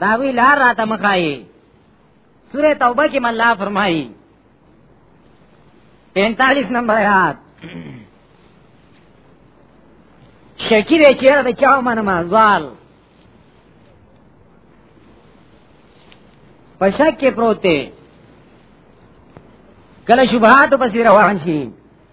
دا وی لار راته مخایي سوره توبه کې الله فرمایي 45 نمبر آیات شکی دی چیرې د چا منما زوال په شک کې پروت دی کله شبهات پسې روان شي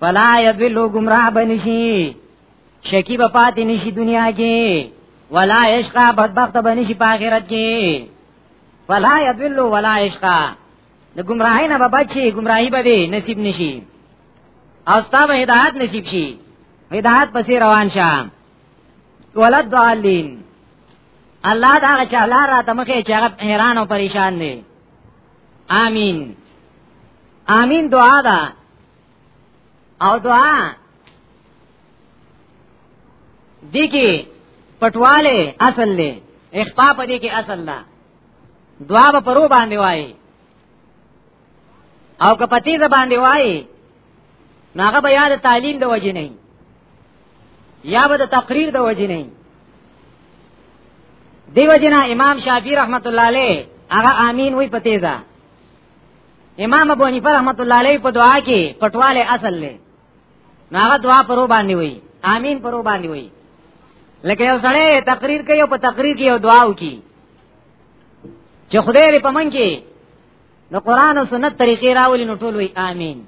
فلا یذلو گمراه بنشي شکی به پاتې نشي دنیا کې ولا عشقا بدبخت بنشي په آخرت کې ولا یذلو ولا عشقا د گمراهی نه به بچي گمراهی به دې نصیب نشي او ستاسو هدایت نصیب شي هدایت پسې روان شه ولد دالین الله دا چې الله را تمخه چې هغه حیران او پریشان دي امين امين دعا ده او دعا دي کې پټواله اصل له اخفاء په دې کې اصل ده دعا به پرو باندې وای او که پتی ز باندې وای ناغه بیا د تعلیم د وجې نه یا به د تقریر د وجې نه دیو جنا امام شافعی رحمت الله علیه هغه امین وی پتیزا امام ابو حنیفه رحمت الله علیه په دعا کې پټواله اصل لې هغه دعا پرو باندې وای امین پرو باندې وای لکه یو سړی تقریر کوي او په تقریر کې یو دعا وکي چې خدای دې پمن کې نو قران او سنت طریقې راولي نو ټول وای امین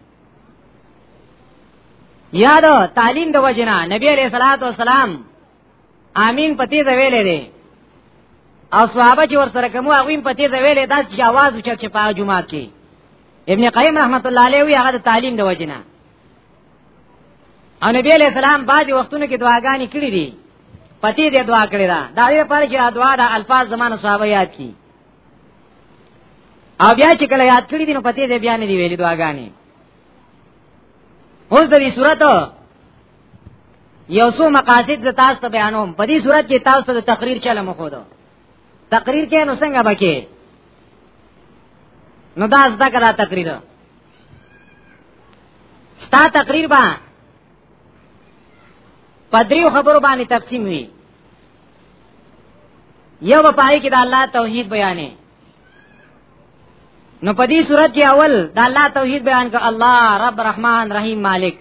یادو تعلیم د وجنا نبی علیہ الصلوۃ والسلام امين په تیزه ویلې دي او صحابه چې ور سره کوم هغه په تیزه ویلې دا چې आवाज وچت چې په جمعه کې ابن قیم رحمت الله علیه وی هغه تعلیم د وجنه او نبی علیہ السلام بعضی وختونو کې دعاګانې کړې دي پتی دې دعا کړې ده دا یې پر چې دعا د الفاظ زمانه صحابه یاد کی او بیا چې کله یاد کړی دي نو پتی دې بیا نه دی ویلي دعاګانې اوس د دې صورت یو څو مقاصد ز تاسو ته بیانوم په دې صورت کې تاسو ته تقریر چاله مخو دو تقریر کې نو څنګه بکې نو دا زده کړه تقریر ستا تقریر با پدریو خبرو باندې تقسیم وی یو پای کې د الله توحید بیانې نو په دې صورت کې اول د الله توحید بیان ک الله رب رحمان رحیم مالک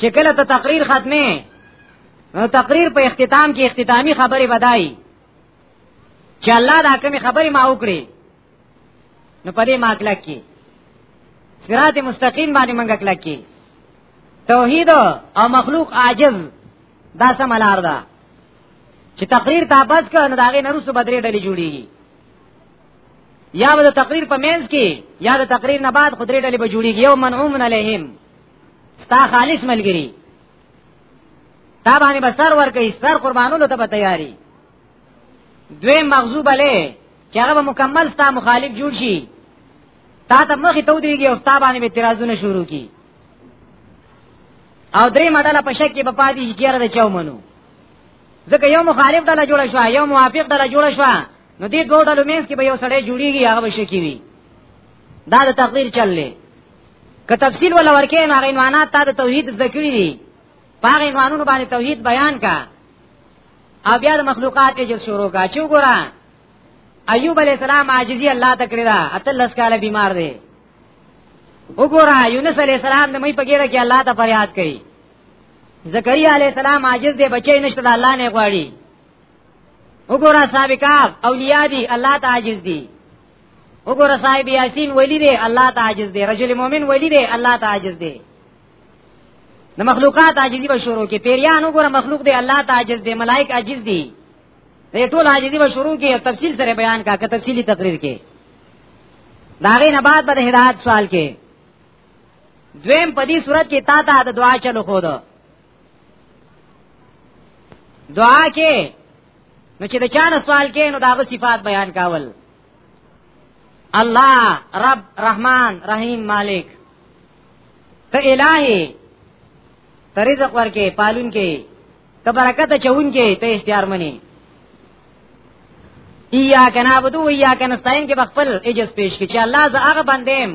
چې کله ته تقریر ختمه نو تقریر په اختتام کې اختتامی خبره بدای چې الله دا کوم خبره ما وکړي نو پدې ما کلک کې صراط مستقیم باندې منګه کلک کې توحید او مخلوق عاجز دا سم لار ده چې تقریر ته بس کړه نو دا غي نرسو بدرې ډلې جوړيږي یا د تقریر په مینس کې یا د تقریر نه بعد خدري ډلې به جوړیږي یو منعوم علیهم ستا خالص ملګری تا باندې به سر ور کوي سر قربانولو ته به تیاری دوی مغضوب علی چې هغه مکمل ستا مخالف جوړ شي تا ته مخې ته ودیږي او ستا باندې اعتراضونه شروع کی او درې مدله په شک کې په پاتې شي چیرې د چاو منو ځکه یو مخالف ډله جوړه شو یو موافق ډله جوړه شو نو دې دوه ډلو مینس کې به یو سړی جوړیږي هغه به شکی وي دا د تقدیر چللې که تفصیل ولا ورکې نه غي عنوانات تا د توحید ذکر دي پاغه عنوانونو باندې توحید بیان کا او بیا د مخلوقات یې جز شروع کا چې وګوره ایوب علی السلام عاجزی الله تکړه دا اتلس کاله بیمار دی وګوره یونس علی السلام د مې پګیره کې الله ته فریاد کړي زکریا علی السلام عاجز دی بچی نشته د الله نه غواړي وګوره صاحب کاف اولیاء دي الله ته عاجز دي وګوره صاحب یاسین ولی دی الله ته عاجز دی رجل مؤمن ولی دی الله ته عاجز دی د مخلوقات عاجزی به شروع کې پیریان وګوره مخلوق دی الله ته عاجز دی ملائک عاجز دي دې ټول عاجزی به شروع کې تفصیل سره بیان کا که تفصیلی تقریر کې داغه نه بعد به هدایت سوال کې دویم په دې صورت کې تا ته د دعا چلو خو ده دعا کې نو چې د چانه سوال کې نو داغه صفات بیان کاول الله رب رحمان رحیم مالک ته الہی ته رزق ورکې پالون کې ته برکت چون کې ته اختیار منی ایا کنا بدو ایا کنا ستاین کې بخپل اجز پیش کې چې الله ز هغه بندیم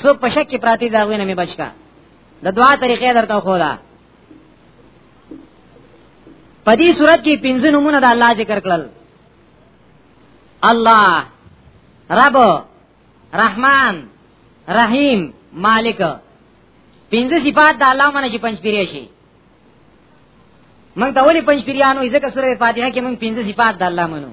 څو پشک کې پراتی دا غوینه می بچکا د دعا طریقې درته خو دا په دې صورت کې پنځه نمونه د الله ذکر کړل الله رب رحمان رحیم مالک پنځه صفات د الله باندې چې پنځ پیری شي موږ ته ولې پنځ پیریانو ځکه سورې فاتحه کې موږ پنځه صفات د الله منو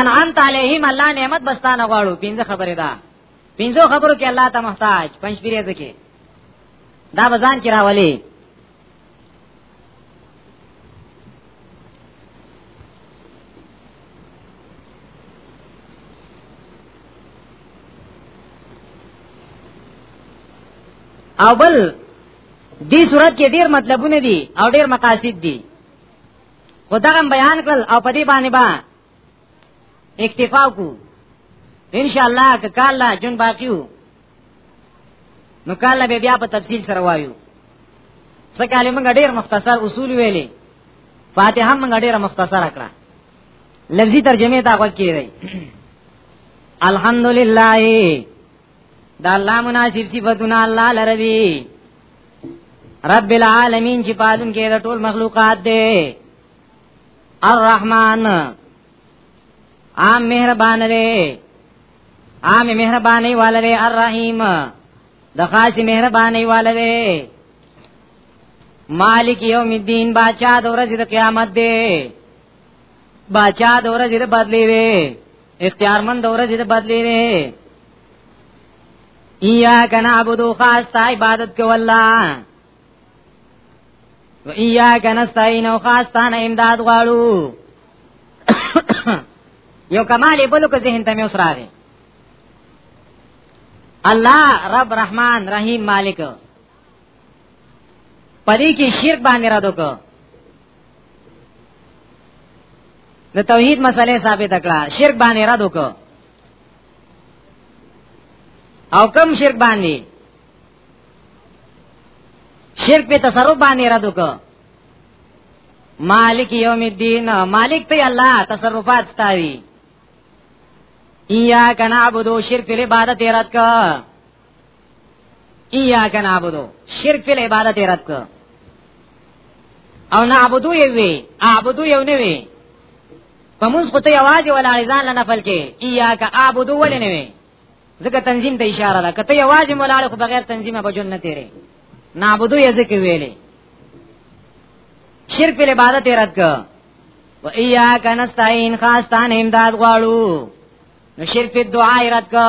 انعام تعالیهم الله نعمت بستانه غواړو پینځه خبره ده پینځو خبرو کې الله ته محتاج پنځ پیری ځکه دا بزان کې راولي او بل دې صورت کې ډېر مطلبونه دي او ډېر مقاصد دي خدغه بیان کړل او په دې باندې با اکتفا کو ان شاء الله که کال لا جون باقیو نو کال به بیا په تفصیل سره وایو څه کالې موږ ډېر مختصر اصول ویلې فاتحه موږ ډېر مختصر کړه لفظي ترجمه تا غوږ کیږي الحمدلله دا الله مناسب صفاتونه الله لروي رب العالمین چې پالون کې د ټول مخلوقات دی الرحمن عام مهربان دی عام مهرباني والے الرحیم د خاص مهرباني والے مالک یوم الدین بادشاہ د ورځې د قیامت دی بادشاہ د ورځې د بدلی وی اختیارمند ورځ د بدلی نه ایا کنا عبدو خاص تا عبادت کو الله و ایا کنا استعین او خاص تا نه امداد غواړو یو کمال بل کو ذهن ته مې اوس راغی الله رب رحمان رحیم مالک پدې کې شرک باندې را دوکو د توحید مسله ثابت کړه شرک باندې رد وکړه او کم شرک باندې شرک په تصرف باندې رد وکړه مالک یوم الدین مالک ته الله تصرفات تاوی ایا کنا عبدو شرک په عبادت رد کړه ایاک نعبدو شرک فی العبادت رد کو او نعبدو یو وی اعبدو یو نه وی په موږ خو ته आवाज ولا ځان نه نفل کې ایاک اعبدو ول نه وی ځکه تنظیم ته اشاره ده کته आवाज مولا خو بغیر تنظیمه بجون نه تیرې نعبدو یې ځکه ویلې شرک فی العبادت رد کو و ایاک نستعين خاص تان امداد غواړو نو شرک په دعا رات کا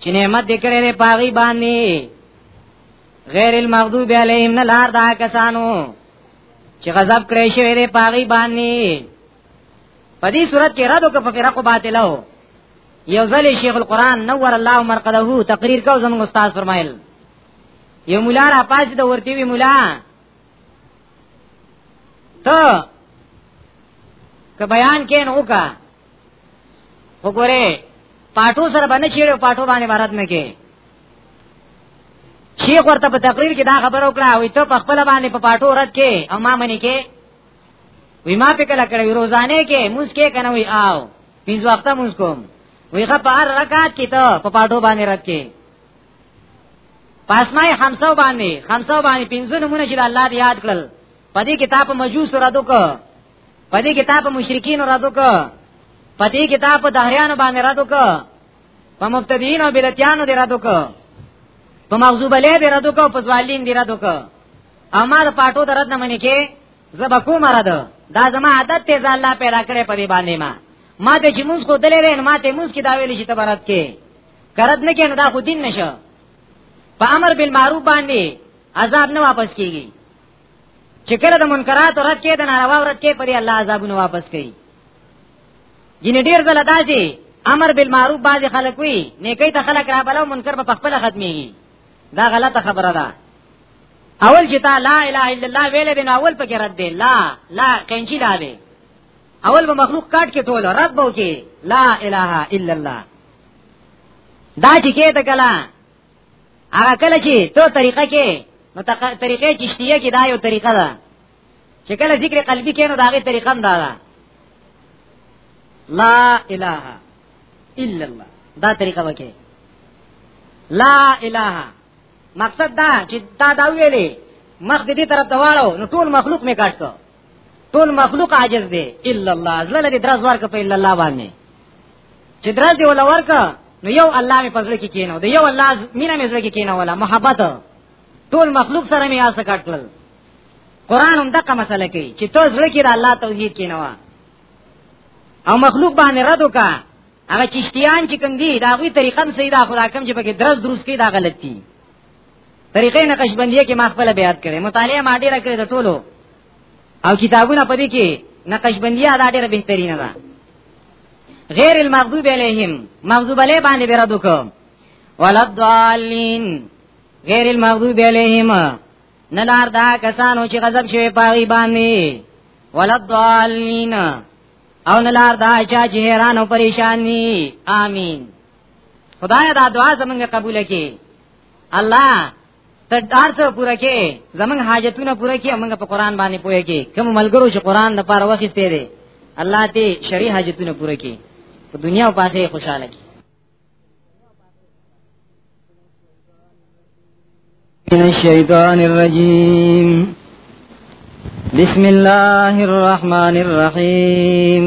چې نعمت دکړې لري پاغي باندې غیر المغضوب علیهم نه لار دا کسانو چې غضب کړی شوی دی پاغي باندې په دې صورت کې رد وکړه په فرقو باطلو یو ځل شیخ القران نور الله مرقده تقریر کو زموږ استاد فرمایل یو مولا را پاس د ورتی وی مولا ته که بیان کین وکا وګوره پاټو سره باندې چیرې پاټو باندې مراد نه کې شیخ ورته په تقریر کې دا خبر وکړه وي ته په خپل باندې په پاټو رد کې او ما منی کې وی ما په کله کړې روزانه کې موږ کې کنه وی آو پینځ وخته موږ کوم وی غا په هر رکعت کې ته په پاټو باندې رد کې پاسمای خمسو باندې خمسو باندې پینځو نمونه چې الله دې یاد کړل پدې کتاب مجوس را دوک په دې کتاب مشرکین رد وک په دې کتاب دهریان باندې رد وک په مبتدیین او بدعتیانو دې رد وک په مغضوب علیه دې رد وک په ځوالین دې رد وک او ما د پاټو درد نه منې کې زبا کوم رد دا زما عادت ته ځا الله پیدا کړې په دې باندې ما ما ته چې موږ خو دلې نه ما ته موږ کې دا ویل شي تبرات کې کرد نه کې نو دا خو دین نشه په امر بالمعروف باندې عذاب نه واپس کیږي چې کله د منکرات رد کې د ناروا رد کې پر الله عذابونه واپس کوي ګینه ډیر ځل دا چې امر بالمعروف باز خلک وي نیکي ته خلک را بلو منکر په خپل ختمي دا غلطه خبره ده اول چې تا لا اله الا الله ویل دي نو اول پکې رد دی لا لا کینچی لا دی اول به مخلوق کاټ کې ټول رد بو کې لا اله الا الله دا چې کې ته کلا هغه کله چې تو طریقه کې نو طریقې چشتیه کې دا یو طریقه ده چې کله ذکر قلبي کې نو داغه طریقه هم دا ده لا اله الا الله دا طریقه وکي لا اله مقصد دا چې دا دا ویلې مخ دې طرف ته واړو نو ټول مخلوق می کاټ کو ټول مخلوق عاجز دی الا الله زړه لري درز ورک په الا الله باندې چې درز دی ولا ورک نو یو الله می پزړه کې کینو دی یو الله مینا می زړه کې کینو ولا محبت ټول مخلوق سره می آسه کټل قران هم دغه مسله کوي چې ته زړه کې د الله توحید کینو او مخلوق باندې رد وکا هغه چشتیان چې کوم دي دا غوي طریقم سیدا خدا کوم چې پکې درز دروس کې دا غلطي طریقې نقشبندیه کې ما خپل بیان کړې مطالعه ما ډیره کړې د ټولو او کتابونه پدې کې نقشبندیه دا ډیره بهترینه ده غیر المغضوب علیهم مغضوب علی باندې به رد وکم ولضالین غیر المغضوب علیهم نلار دا کسانو چې غضب شوی پاغي باندې ولضالین او نلار دا چا چې حیران او پریشان دي امين خدای دا دعا زمونږ قبول کړي الله ته دار څه پوره کې زمنګ حاجتونه پوره کې موږ په قران باندې پوهه کې کوم ملګرو چې قران د پاره وخت تیرې الله دې شری حاجتونه پوره کې په دنیا او په آخرت خوشاله کې من الشيطان الرجيم بسم الله الرحمن الرحيم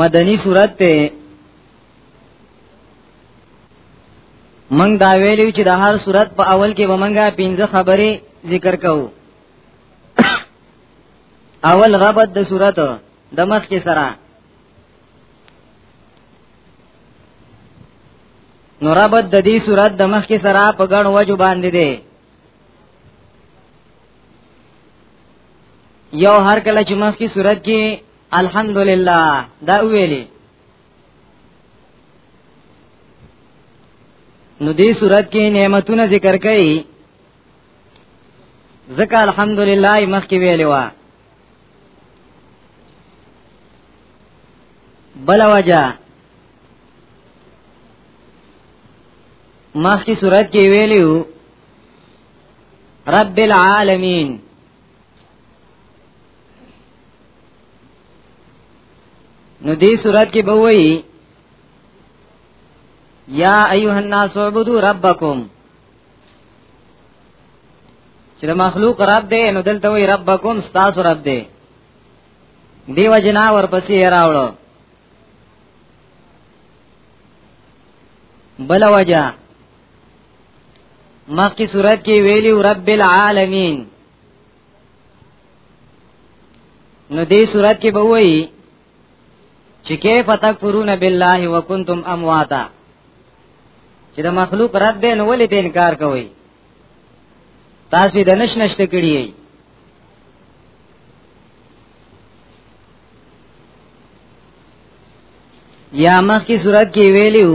مدنی صورت ته منګ دا ویلو چې د هر صورت په اول کې ومنګه پنځه خبرې ذکر کوو اول ربط د صورت د مخ کې سره نو ربط د دې صورت د مخ کې سره په ګڼ وجو باندې دی یو هر کله چې مخ کی صورت کې الحمدلله دا ویلي نو دې صورت کې نعمتونه ذکر کړي ځکه الحمدلله مخ کې ویلي وا بل وجه مخ کی صورت کې ویلو رب العالمین نو دې صورت کې به وایي یا ایها الناس عبدوا ربکم چې د مخلوق رب دی نو دلته وایي ربکم تاسو رب دی دیو جنا ورپسې راوړو بل وجه مخکې صورت کې ویلی رب العالمین نو دې صورت کې به وایي چې کیف تکفرون بالله وکنتم امواتا چې د مخلوق رد دی نو ولې ته انکار کوي تاسو د نش نشته کړی یې یا مخ کی صورت کې ویلیو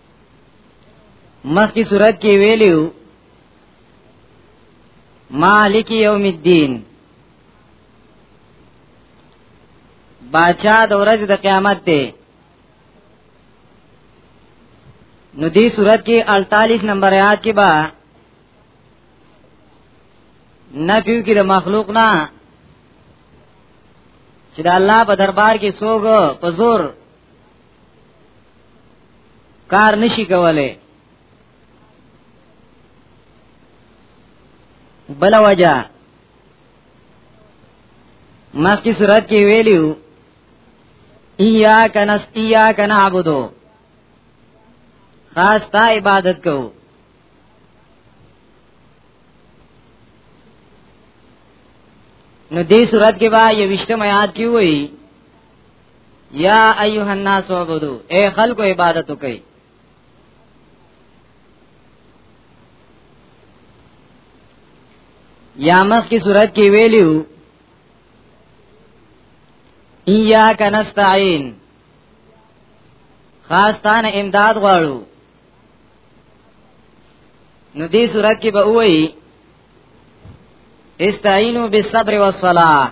مخکې صورت کې ویلیو مالک یوم الدین باچا د ورځې د قیامت دی نو دې صورت کې 48 نمبر آیات کې با نفیو کې د مخلوق نه چې د الله په دربار کې سوګ په زور کار نشي کوله بل وجہ مخکې صورت کې ویلیو ایاک نس ایاک نعبدو خاص تا عبادت کو نو دې صورت کې با یوشته میات کې وایي یا ایها الناس عبدو اے خلق عبادت کوي یا مخ کی صورت کې ویلیو ایاک نستعين خاص تان امداد غواړو نو دې صورت کې به وایي استعینوا بالصبر والصلاه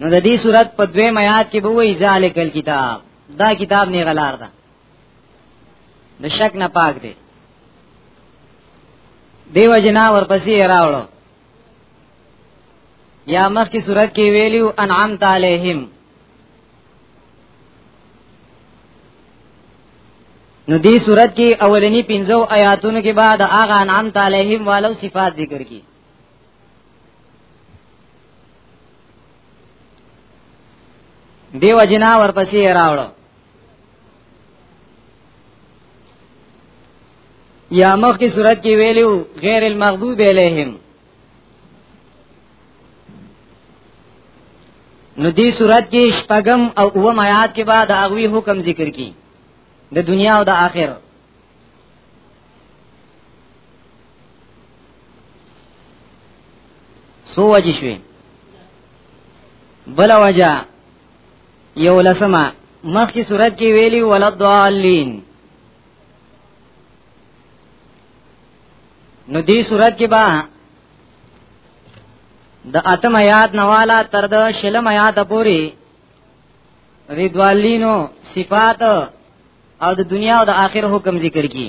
نو د دې صورت په دوی میات کې به وایي ذالک الکتاب دا کتاب نه غلار ده د شک نه پاک دی دیو جنا ورپسې راوړو یا مخ کی صورت کې ویلیو انعام تعالیهم نو دی صورت کې اولنی 15 آیاتونو کې بعد اغه انعام تعالیهم والو صفات ذکر کی دیو جنا ورپسې راوړو یا مخ کی صورت کې ویلو غیر المغضوب علیهم نو دې صورت کې شپږم او اوم آیات کې بعد هغه حکم ذکر کی د دنیا او د آخرت سو وجه شوی بل وجه یو لسما مخی صورت کی ویلی ولدعالین نو دی صورت کی با د اتم آیات نوالا تر د شلم آیات پوری ردوالینو صفات او د دنیا او د آخر حکم ذکر کی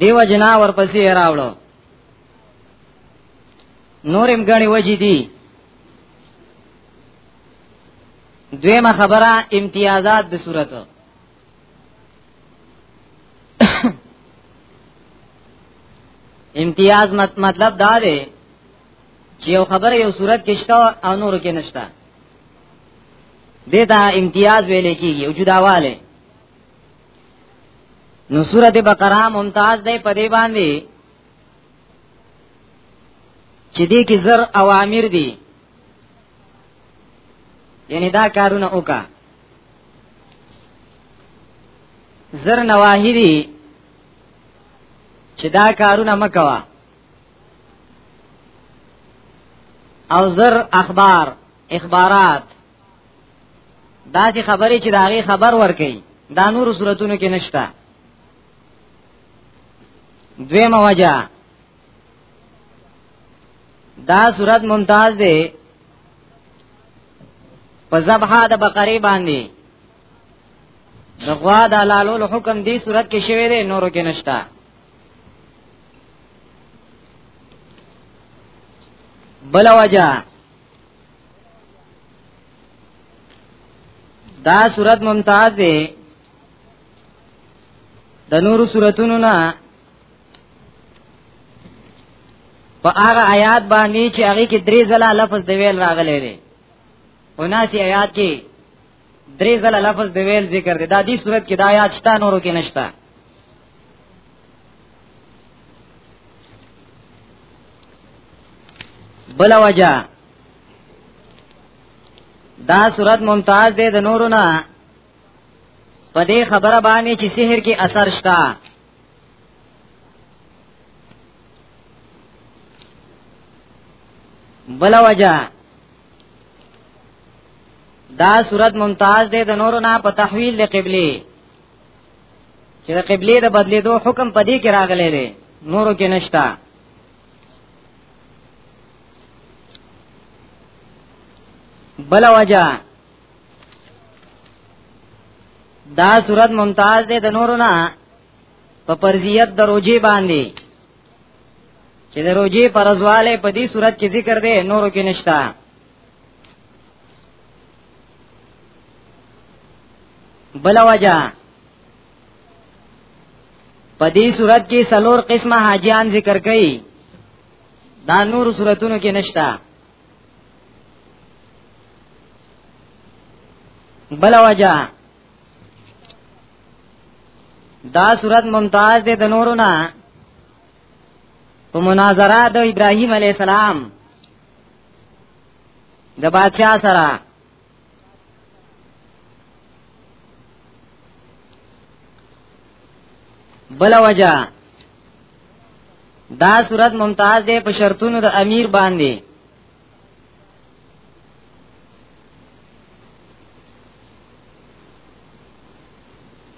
دیو جنا ورپسې راوړو نورم غني وجې دي دویمه خبره امتیازات د صورت امتیاز مطلب دا دی چې یو خبره یو صورت کې شته او نور کې نشته دیتا امتیاز ویلې کیږي او جداواله نو سورته بقره ممتاز ده په دې باندې چې دې کې زر اوامر دي یعنی دا کارونه وکا زر نواهی دي چې دا کارونه مکوا او زر اخبار اخبارات دا چې خبرې چې داغه خبر ورکي دا نور صورتونو کې نشتا دویمه وجہ دا صورت ممتاز دی په ذبحه د بقره باندې د غوا د لالو حکم دی صورت کې شوی دی نورو کې نشتا بل وجہ دا صورت ممتاز دی د نورو صورتونو نه په هغه آیات باندې چې هغه کې درې ځله لفظ د ویل راغلی دی 79 آیات کې درې ځله لفظ د ویل ذکر دی دا دې صورت کې دا آیات شته نورو کې نشته بل وجه دا صورت ممتاز دی د نورو نه په دې خبره باندې چې سحر کې اثر شته بل وجه دا صورت ممتاز دی د نورو نه په تحویل د قبله چې د قبله د بدلیدو حکم پدې کې راغلی دی نورو کې نشتا بل وجہ دا صورت ممتاز دی د نورو نه په پرزیت د روجي باندې چې د روزي فرضواله په دې صورت کې ذکر دی نورو کې نشتا بل وجہ په دې صورت کې سلور قسمه حاجیان ذکر کړي دا نور صورتونو کې نشتا بل وجہ دا صورت ممتاز دی د نورو نه په مناظره د ابراهیم علی السلام د بادشاہ سره بل وجہ دا صورت ممتاز دی په شرطونو د امیر باندې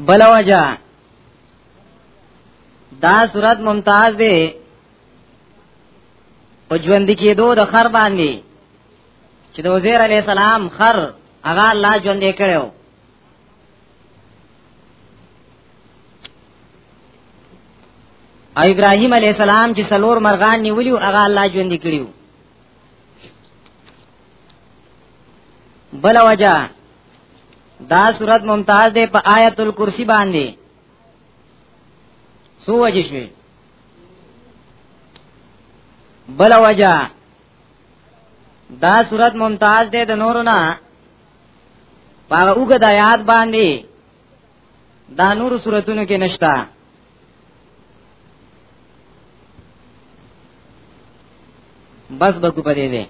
بل وجه دا صورت ممتاز دی په ژوند کې دوه د خر باندې چې د وزیر علی السلام خر هغه الله ژوند یې کړو او ابراهيم عليه السلام چې سلور مرغان نیولیو هغه الله ژوند کړیو بل وجہ دا صورت ممتاز ده په آیت الکرسی باندې سو وجه شوی بل وجہ دا صورت ممتاز ده د نورو نه پاغه اوګه د آیات باندې دا نور صورتونو کې نشتا بس بګو پدې دې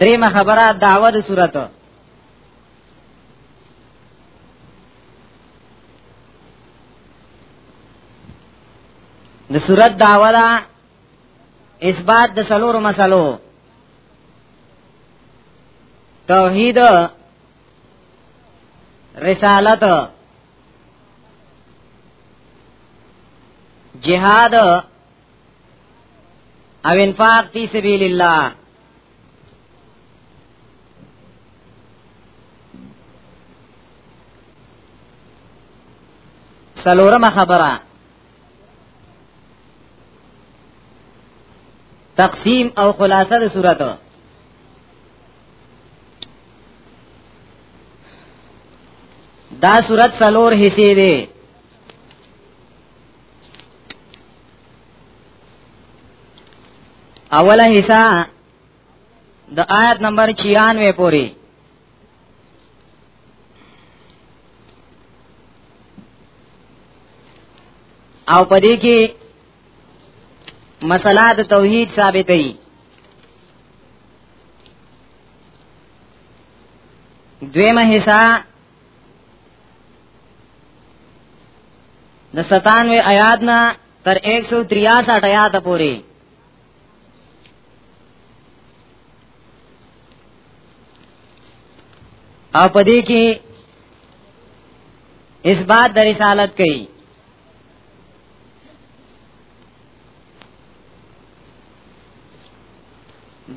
دریمه خبره دعوه د صورت د صورت دعوه اثبات د سلور مسلو توحید رسالت جهاد او انفاق فی سبیل الله سلورم خبره تقسیم او خلاصه د صورت دا صورت سلور حصے دی اوله حصہ د آیت نمبر 96 پوری او پدې کې مسله د توحید ثابتې دویمه حصہ د 97 آیات نه تر 163 آیات پورې او پدې کې اثبات د رسالت کوي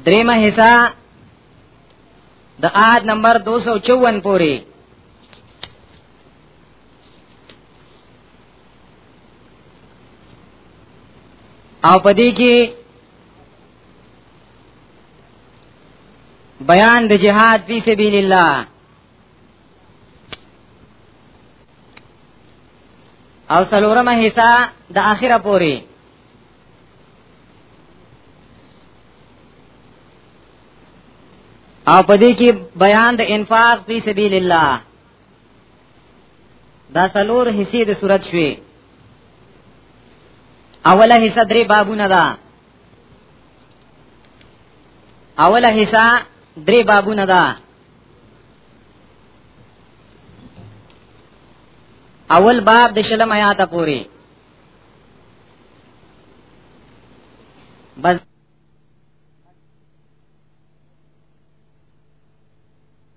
دریمه حصہ د آد نمبر 254 پوری او پدې کې بیان د جهاد فی سبیل الله او سلورمه حصہ د اخره پوری او پدې کې بیان د انفاق فی سبیل الله دا سلور حصے د صورت شوي اوله حصہ درې بابونه ده اوله حصہ درې بابونه ده اول باب د شلم آیات پوری بس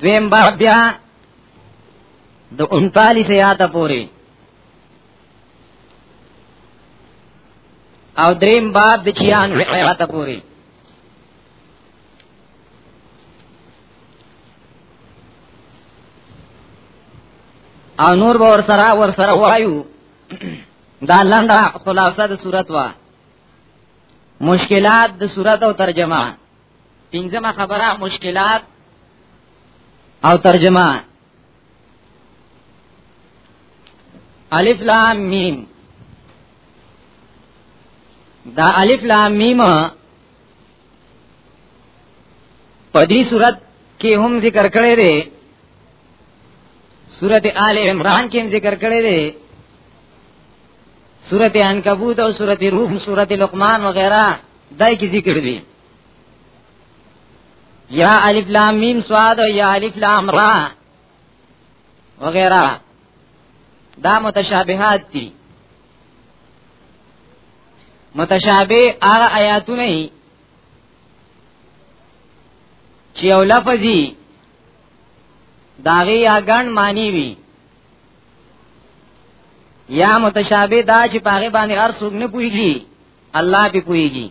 دویم با بیا د 39 یاته پوری او دریم باب د 96 یاته پوری او نور به ور سره ور سره وایو دا لنډه خلاصه د صورت وا مشکلات د صورت او ترجمه پنځمه خبره مشکلات او ترجمه الف لام میم دا الف لام میم په دې صورت کې هم ذکر کړی دی سورته آل عمران کې هم ذکر کړی دی سورته عنکبوت او سورته روح سورته لقمان وغیرہ دای کی ذکر دی یا الف لام میم صاد او یا الف لام را وغیرہ دا متشابهات دي متشابه هغه آیاتونه چې یو لفظي داغي یا ګڼ معنی وي یا متشابه دا چې پاغه باندې هر څوک نه پويږي الله به پويږي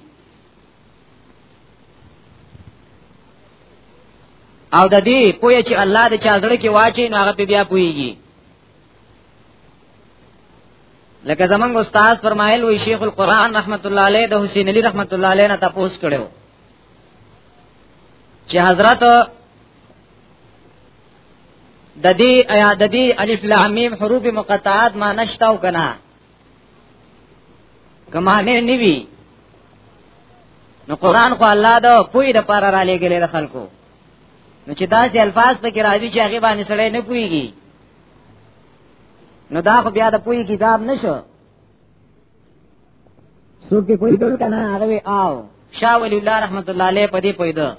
او د دې پوهه چې الله د چا زړه کې واچي نو هغه بیا پويږي لکه زمنګ استاد فرمایل وی شیخ القرآن رحمت الله علیه د حسین علی رحمت الله علیه نه تاسو کړو چې حضرت د دې آیا د دې الف لام میم حروف مقطعات ما نشتاو کنا کمانه نیوی نو قران خو الله دا پوی د پاره را لګلې د خلکو نو چې دا چې الفاظ په کې راځي چې هغه باندې سړی نه پويږي نو دا خو بیا د پوی کتاب نشو څوک په دې ډول کنه هغه وی آو شاه ولی الله رحمت الله علیه په دې پویده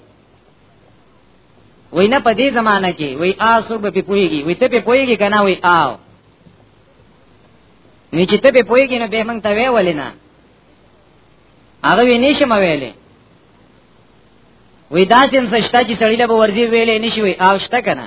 وای نه په دې زمانہ کې وای آ څوک به پویږي وای ته په پویږي کنه وای آو نو چې ته په پویږي نه به مونږ ته وی ولینا هغه وی نشم ویلې وای دا چې څه شته چې سړی له ورځي ویلې نشوي آو شته کنه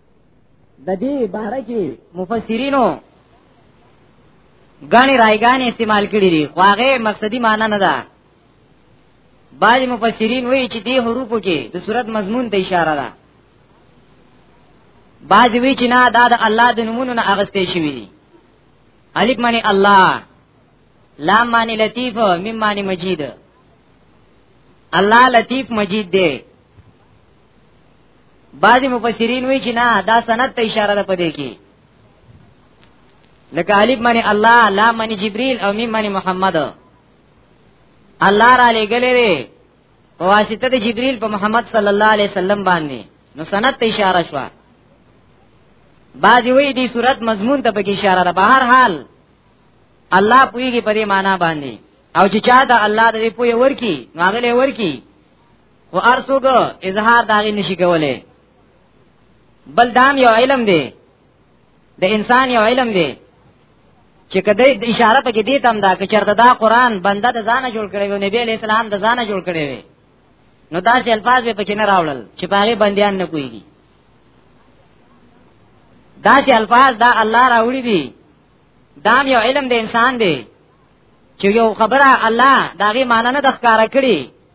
د دې باره کې مفسرینو غاڼي رایګانې استعمال کړي دي خو هغه مقصدی معنی نه ده بعض مفسرین وایي چې دې حروفو کې د صورت مضمون ته اشاره ده بعض وی چې نه دا د الله د نمونو نه اغستې شوی دي الف معنی الله لام معنی لطیف میم معنی مجید الله لطیف مجید دی بعضی مفسرین وی چې نه دا سند ته اشاره ده پدې کې لکه الف معنی الله لا معنی جبريل او میم معنی محمد الله را لګلې دی په واسطه د جبريل په محمد صلی الله علیه وسلم باندې نو سند ته اشاره شو بعضی وی دې صورت مضمون ته پکې اشاره ده بهر حال الله پویږي په دې معنا باندې او چې چا ته الله دې پوی ورکی نو هغه ورکی خو ارسوګ اظهار داغي نشي کوله بل دام یو علم دی د انسان یو علم دی چې کده د اشاره پکې دی تم دا چې چرته دا قران بنده د ځانه جوړ کړی وي نبی علیہ السلام د ځانه جوړ کړی وي نو دا چې الفاظ به پکې نه راوړل چې پاره بندیان نه کوي دا چې الفاظ دا الله راوړي دي دام یو علم د انسان دی چې یو خبره الله داغي معنی نه د ښکارا کړی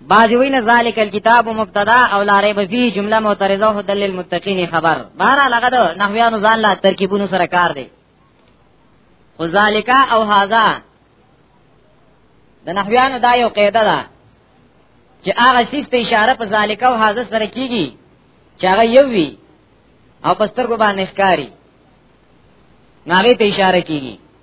بعضی وین ذالک الكتاب مبتدا او لا ریب فی جمله معترضه هدل للمتقین خبر بهر لغه دو نحویانو ځان لا ترکیبونو سره کار دی خو ذالک او هاذا د نحویانو دا یو قاعده ده چې هغه سیست اشاره په ذالک او هاذا سره کیږي چې هغه یو وی او پستر کو باندې ښکاری ناغه ته اشاره کیږي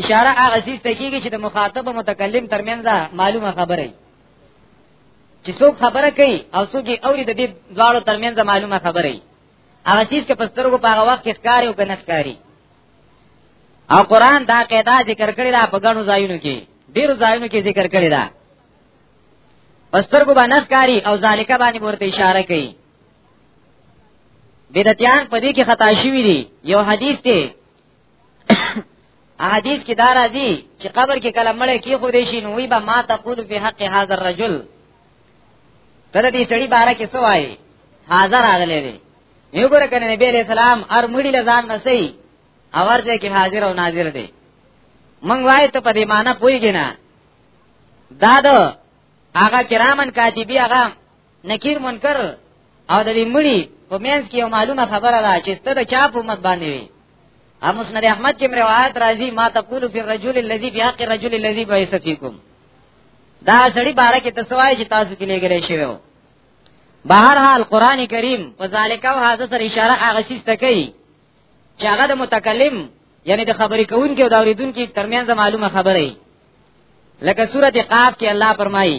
اشاره هغه څه ته کیږي چې د مخاطب او متکلم ترمنځ معلومه خبره وي چې څوک خبره کوي او څوک یې اوري د دې دواړو ترمنځ معلومه خبره وي هغه چیز چې پسترګو په هغه وخت کې ښکاری او کنه ښکاری او قران دا قاعده ذکر کړی دا په ګڼو ځایونو کې ډیرو ځایونو کې ذکر کړی دا پسترګو باندې ښکاری او ذالکه باندې ورته اشاره کوي بدعتيان په دې کې خطا شوی دي یو حدیث دی احادیث کې دا راځي چې قبر کې کله مړ کې خو دې شي نو وي به ما تقول په حق هاذا الرجل کله دې سړي بارا کې سوای حاضر راغلي دي یو ګره کنه نبی علیہ السلام ار مړي لزان نسي اور دې کې حاضر او ناظر دي مونږ وای ته په دې معنی پويږي نه دا د هغه کرامن کاتبي هغه نکیر منکر او د مړي په مینس کې یو معلومه خبره ده چې ست د چا په امت باندې وي ا مسند احمد کې روایت راځي ما تقول فی الرجل الذی فی حق الرجل الذی بعث فیکم دا سړی بارے کې تسوای چې تاسو کې لګلې شوی و بهر حال قران کریم په ذالک او هاذ سره اشاره هغه څه ته کوي چې هغه د متکلم یعنی د خبرې کوونکي او د اوریدونکو ترمنځ معلومه خبره لکه سورته قاف کې الله فرمایي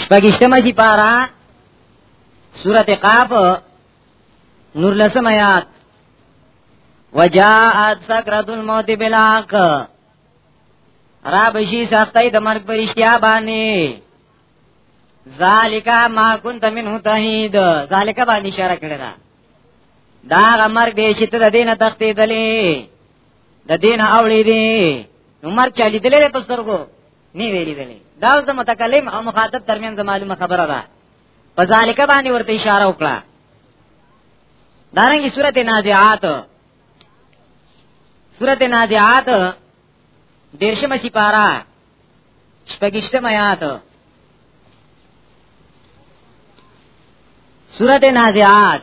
شپږشتمه چې پارا سورته قاف نور لسم آیات وجاءت سکرۃ الموت بالحق را بشی سختای د مرګ پر اشتیا باندې ذالکا ما كنت منه تهید ذالکا باندې اشاره کړی دا دا مرګ دې چې ته دینه تختې دلې د دین اوړې دي عمر چا لیدلې په سترګو نه ویلې ویلې دا د متکلم او مخاطب ترمن د معلومه خبره ده په ذالک باندې ورته اشاره وکړه دارنګي سورته نازعات سورته نازعات دیرشمه سی پارا شپږشتم آیات سورته نازعات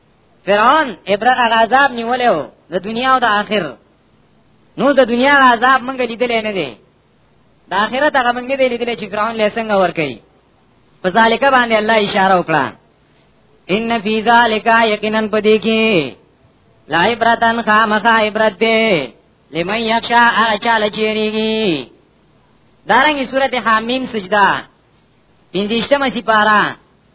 فرعون ابره عذاب نیولیو د دنیا او د آخر نو د دنیا عذاب مونږ لیدلې نه دی د آخرت هغه مونږ نه دی لیدلې چې فرعون له څنګه ور کوي په ذالک باندې الله اشاره وکړه ان فی ذالک یقینا پدې کې لا عبرتن خامخا عبرت دی لمن یخشا اچاله چیریږي دارنګي سورته حامیم سجدا پندیشتمه سپارا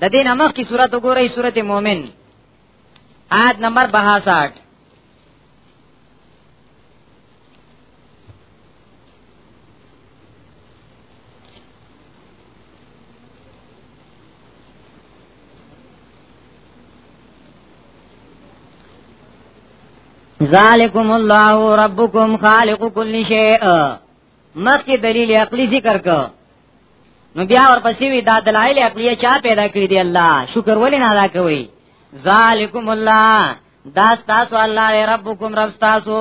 د دې نمخ کی صورت وګورئ صورت مومن آیت نمبر 62 ذالکم الله ربکم خالق کل شیء مخکې دلیل عقلی ذکر کو نو بیا ورپسې وی دا دلایل عقلیه چا پیدا کړی دی الله شکر ولې نه ادا کوي ذالکم الله دا تاسو الله ربکم رب تاسو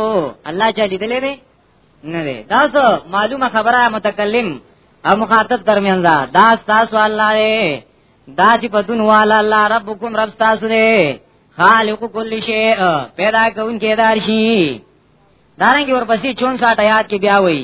الله چا لیدلې دی نه دی دا څه معلومه خبره متکلم او مخاطب درمیان دا دا تاسو الله دی دا چې پتون والا الله ربکم رب تاسو دی خالق کل شی پیدا کون کې دار شي دارنګ ورپسې 64 آیات کې بیا وایي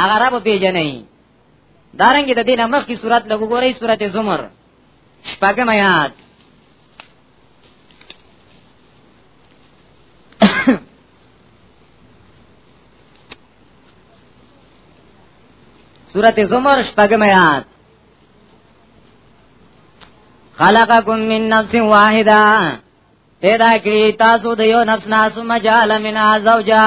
هغه رب پیژنې دارنګ د دینه مخ کی صورت لګو ګورې صورت زمر شپږم آیات سورت زمر شپگم آیات خلقکم من نفس واحده پیدا کړی تاسو د یو نفس نه سم جعل من زوجا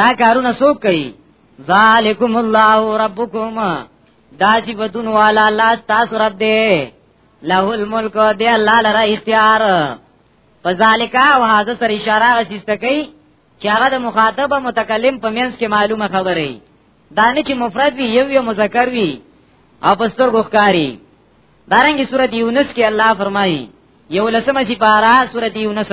دا کارونه څوک کوي ذالکم الله ربکم دا صفاتون والا الله تاسو رب دې له الملک دې الله لره اختیار فذالک او هاذا سر اشاره غسیست کوي چې هغه د مخاطب متکلم په منځ کې معلومه خبره وي دا نه چې مفرد وي یو یو مذکر وي او پستر ګوخکاری دارنګي سورۃ یونس کې الله فرمایي یو لسمه چې پارا سورۃ یونس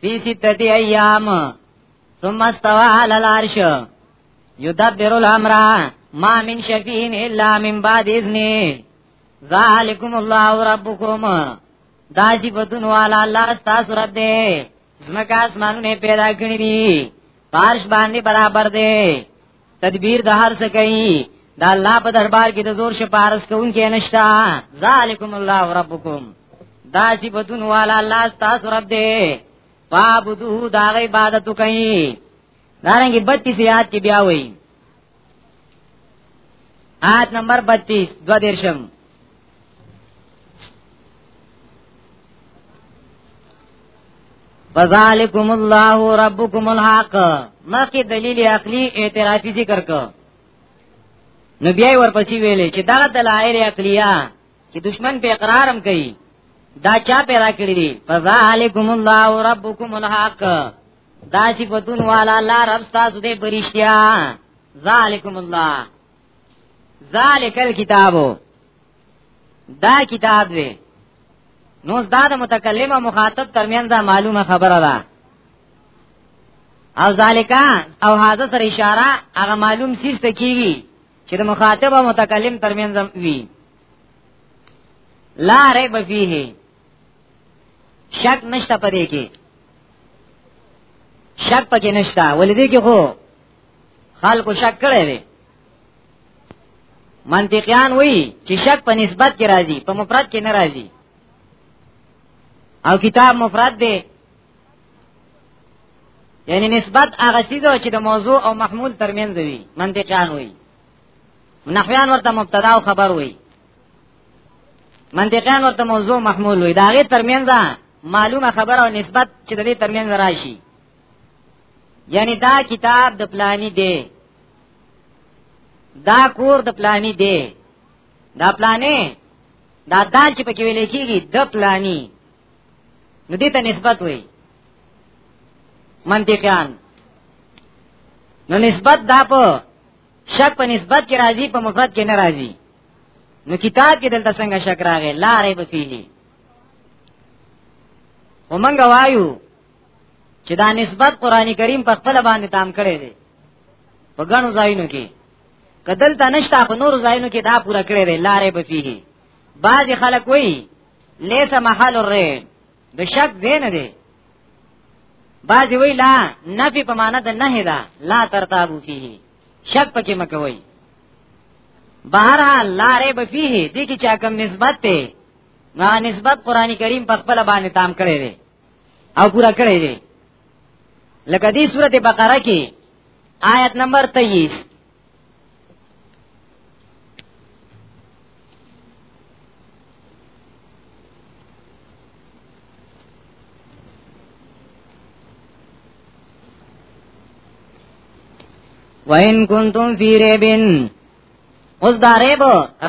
فی ستتی ایام ثم استوى على العرش يدبر الامر ما من شفيع الا من بعد اذنه ذالکم الله ربکم دا صفاتون والا الله تاسو رب دې زمکه اسمانونه پیدا کړی دي پارش باندې برابر دی تدبیر د هر څه کوي دا الله په دربار کې د زور شپارس کوونکی نشتا ذالکم الله ربکم دا چې بدون والا الله تاسو رب دې فابدو دا غي عبادت کوي دارنګي 32 یاد کې بیا وایي آیت نمبر 32 دو دیرشم فذالکم الله ربکم الحق مخکې دلیل عقلی اعترافي ذکر کو نو بیا ورپسې ویلې چې دا دلایل عقلیه چې دشمن په اقرارم کوي دا چا پیدا کړی دي فذالکم الله ربکم الحق دا صفاتون والا الله رب تاسو دې پرشتیا ذالکم الله ذالک الکتابو دا کتاب دی نو دا د متکلم او مخاطب ترمنځ معلومه خبره ده او ذالکا او هاذا سره اشاره هغه معلوم سیس ته کیږي چې د مخاطب او متکلم ترمنځ وي لا ریب فیه شک نشته پدې کې شک پکې نشته ولې دې کې خو خلکو شک کړی دی منطقيان وی چې شک په نسبت کې راځي په مفرد کې نه راځي او کتاب مفرد دی یعنی نسبت هغه څه دی چې د موضوع او محمول ترمنځ وي منطقيان وی نحویان ورته مبتدا او خبر وی منطقان ورته موضوع محمول وي دا غي ترمنځ معلومه خبره او نسبت چې د دې ترمنځ راشي یعنی دا کتاب د پلانی دی دا کور د پلانی دی دا پلانې دا دال چې پکې ویل کېږي د پلانی نو دې ته نسبت وي منطقيان نو نسبت دا په شک په نسبت کې راځي په مفرد کې نه راځي نو کتاب کې دلته څنګه شک راغی لا ریب فيه ومنګ وایو چې دا نسبت قران کریم په خپل باندې تام کړی دی په غنو ځایونو کې کدل ته نشتا په نور ځایونو کې دا پورا کړی دی لا ریب فيه بعض خلک وایي ليس محل الريب د شک دی نه دی بعض وایي لا نفي په معنا د نه ده لا ترتابو فيه شک پکې مکوئ بهر الله ری بفیه دې کې چا کم نسبت ته نا نسبت قران کریم په خپل باندې تام کړی دی او پورا کړی دی لکه دې سورته بقره کې آیت نمبر 23 وَإِن كُنتُمْ فِي رَيْبٍ اوس دا ریب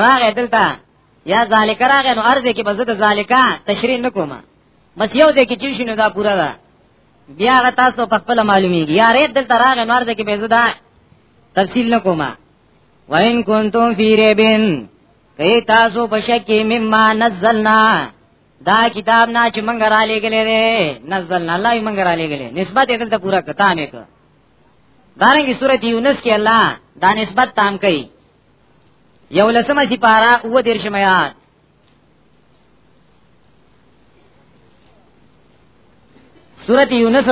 راغې دلته یا ذالک راغې نو ارزه کې بزد ذالکا تشریح نکوم بس یو دې کې چې شنو دا پورا ده بیا غ تاسو په خپل معلومیږي یا ریب دلته راغې نو ارزه کې بزد تفصیل نکوم وَإِن كُنتُمْ فِي رَيْبٍ کئی تاسو پشکی مما نزلنا دا کتاب نه چې مونږ را لېګلې ده نزل نه الله مونږ را لېګلې نسبت یې دلته پورا کتا مې کو دارنګه سورۃ یونس کې الله دا نسبت تام کوي یو لسمه سی پارا او دیر شمیات سورت یونس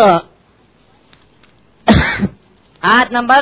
آیت نمبر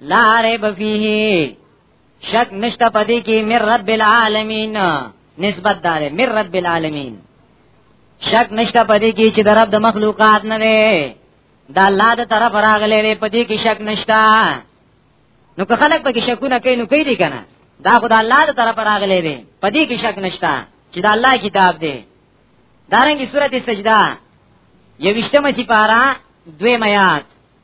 لا ریب فیه شک نشته پدې کې من رب العالمین نسبت دار من رب العالمین شک نشته پدې کې چې د رب د مخلوقات نه دی دا الله د طرف راغلې دی پدې کې شک نشته نو که خلک پکې شکونه کوي نو کوي دي کنه دا خدای الله د طرف راغلې دی پدې کې شک نشته چې دا الله کتاب دی دارنګي سورته سجده یوشتمه سپارا دوی میات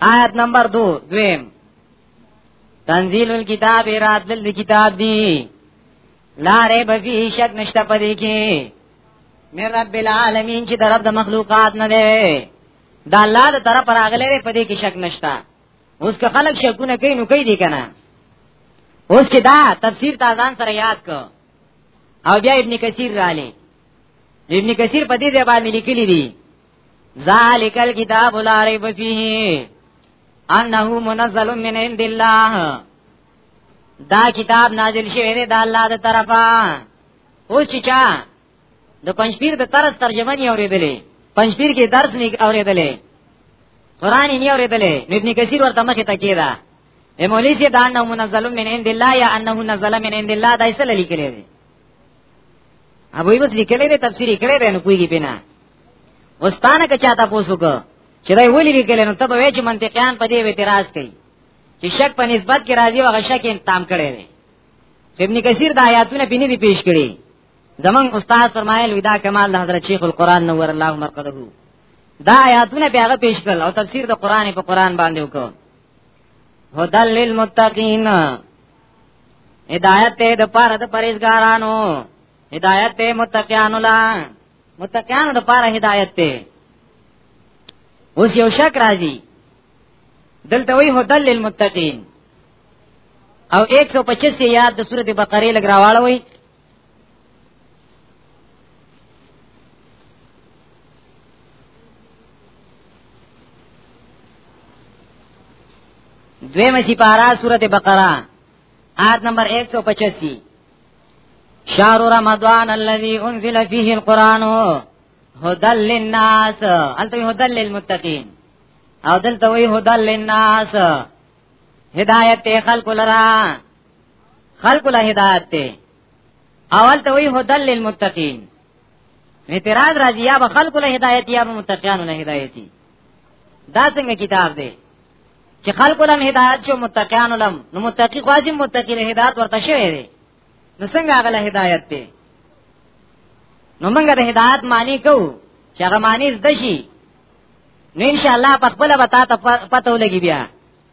آیت نمبر دو دویم تنزیل الكتاب رات دل کتاب دی لارے بفی شک نشتا پدی کی من رب العالمین چې درب د مخلوقات نه دی دا الله د طرف راغلی پدی کی شک نشتا اوس که خلک شکونه کوي نو کوي دي کنه اوس کې دا تفسیر تازان سره یاد کو او بیا ابن کثیر رالی ابن کثیر په دې ځای باندې لیکلی دی ذالک الكتاب لا ریب فیه انه منزل من عند الله دا کتاب نازل شوی دی د الله د طرفه اوس چې چا د پنځپیر د طرز ترجمه نه اوریدلې پنځپیر کې درس نه اوریدلې قران نه اوریدلې ابن کثیر ورته مخه تکیه ده امولیسی دا انه منزل من عند الله یا انه نزل من عند الله دا ایسه لیکلې ابو یوس لیکلې ده تفسیر کړې ده نو کویږي بنا وستانه که چاته پوسوک چې دا ویلي لیکل نو ته به وې چې منطقيان په دې اعتراض کوي چې شک په نسبت کې راځي هغه شک انتام کړي دي ابن کثیر د آیاتونه په نه دي پیش کړي زمون استاد فرمایل ودا کمال د حضرت شیخ القرآن نور الله مرقده دا آیاتونه په هغه پیش کړل او تفسیر د قرآن په قرآن باندې وکړ هدل للمتقین هدایت ته د پاره د پرېزګارانو هدایت ته متقینو لا متقینو د پاره هدایت ته اوس یو شک راځي دلته وی هدل للمتقین او 125 یاد د سورته بقره لګراواله وی دویم سپارا سورت بقرہ آیت نمبر 185 شهر رمضان الذي انزل فيه القران هدى للناس انت هدى للمتقين او دلته وی هدى للناس هدایت خلق لرا خلق له هدایت ته اول ته وی هدل للمتقین اعتراض راځي یا به خلق له هدایت یا به متقینانو له هدایت دا څنګه کتاب دی چې خلق له هدایت شو متقینانو لم نو متقی خواجه متقی له هدایت ورته شوی دی نو څنګه هغه له هدایت دی نو موږ د هدایت معنی کوو چې هغه معنی زده شي نو ان شاء الله په خپل وتا ته پته ولګي بیا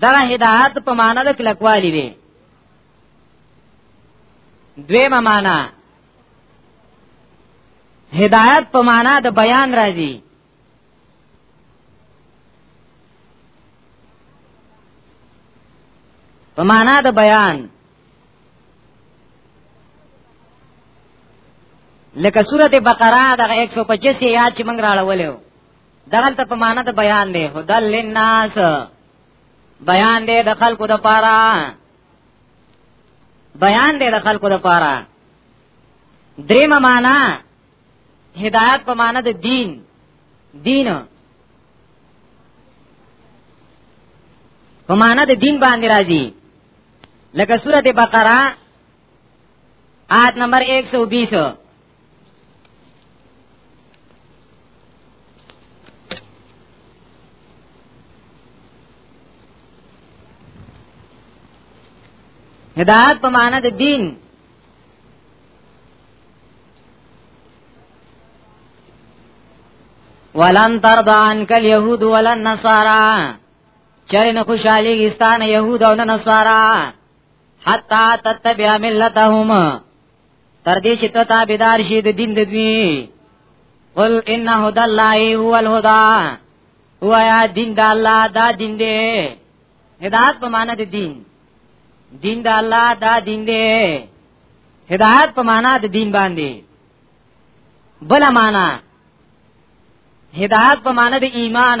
دا هدایت په معنا د کلکوالی دی دویمه معنا هدایت په معنا د بیان راځي په معنا د بیان لکه سورته بقره دغه 125 یاد چې موږ راړولیو دغلت په معنا د بیان دی هدل للناس بیان دی د خلقو د پاره بیان دی د خلقو د پاره دریم معنا هدایت په معنا د دین دین په معنا د دین باندې راځي لکه سورته بقره آیت نمبر 120 هدایت په معنا د دین ولن ترضى عنك اليهود ولا النصارى چرې نه خوشالي ګستان يهود او نصارا حتا تتبع ملتهم تر دې چې ته تابعدار شې د دین د دوی قل ان هدى الله هو الهدى هو یا دین د الله دا دین دی هدایت په معنا د دین دین د الله دا دین دی هدایت په معنا د دین باندې بل معنا هدایت په معنا د ایمان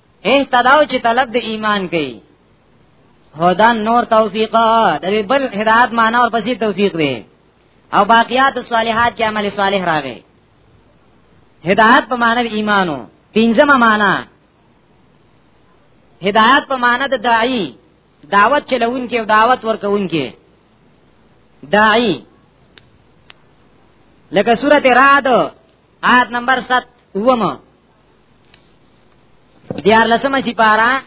اهتداو چې طلب د ایمان کوي هدان نور توفیق د بل هدایت معنا او پسې توفیق دی او باقیات صالحات کې عمل صالح راغی هدایت په معنا ایمانو پنځمه معنا هدایت په معنا د داعی دعوت چلون کې او دعوت ورکون کې داعی لکه سورته رعد آیت نمبر 7 ومه دیار لسمه سی پارا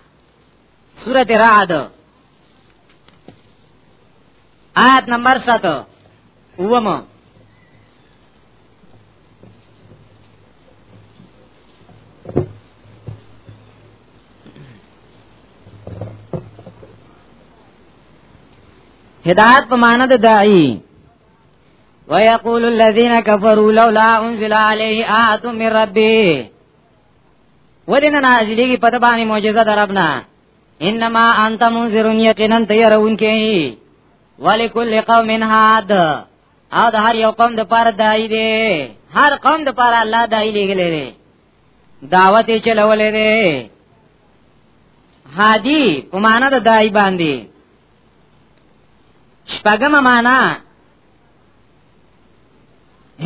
سورت رعد آیت نمبر ست اوم هدایت په معنا د داعی ويقول الذين كفروا لولا انزل عليه آيات من ربه ولنا نازلېږي په باندې معجزه دربنا انما انت منذر یقینا تیرون کې ولکل قوم هاد او د هر یو قوم د پاره دای دی هر قوم د پاره الله دای لګلې دی دعوت یې چلولې دی هادي په معنا د دای باندې شپږم معنا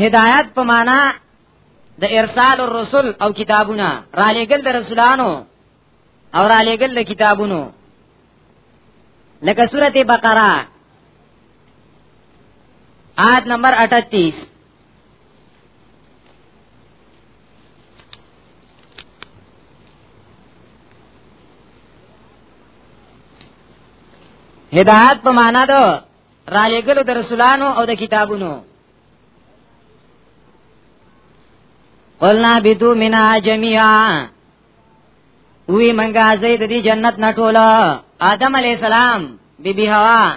هدایت په معنا د ارسال الرسل او کتابونه را لېګل د رسولانو او را لېګل د کتابونو لکه سورته بقره آیت نمبر 38 هدایت په معنا ده را لګلو د رسولانو او د کتابونو قلنا بدو منا جميعا وی منګه زید دی جنت نټولا آدم علی السلام بی بی حوا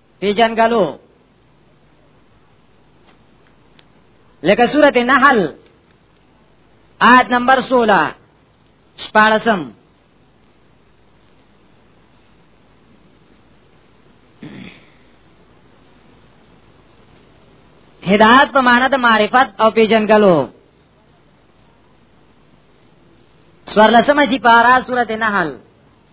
پیجنګلو لکه سورت نحل آیت نمبر 16 شپارسم هدایت په معنا د معرفت او پیژنګلو سورلسمه چې پارا سورته نحل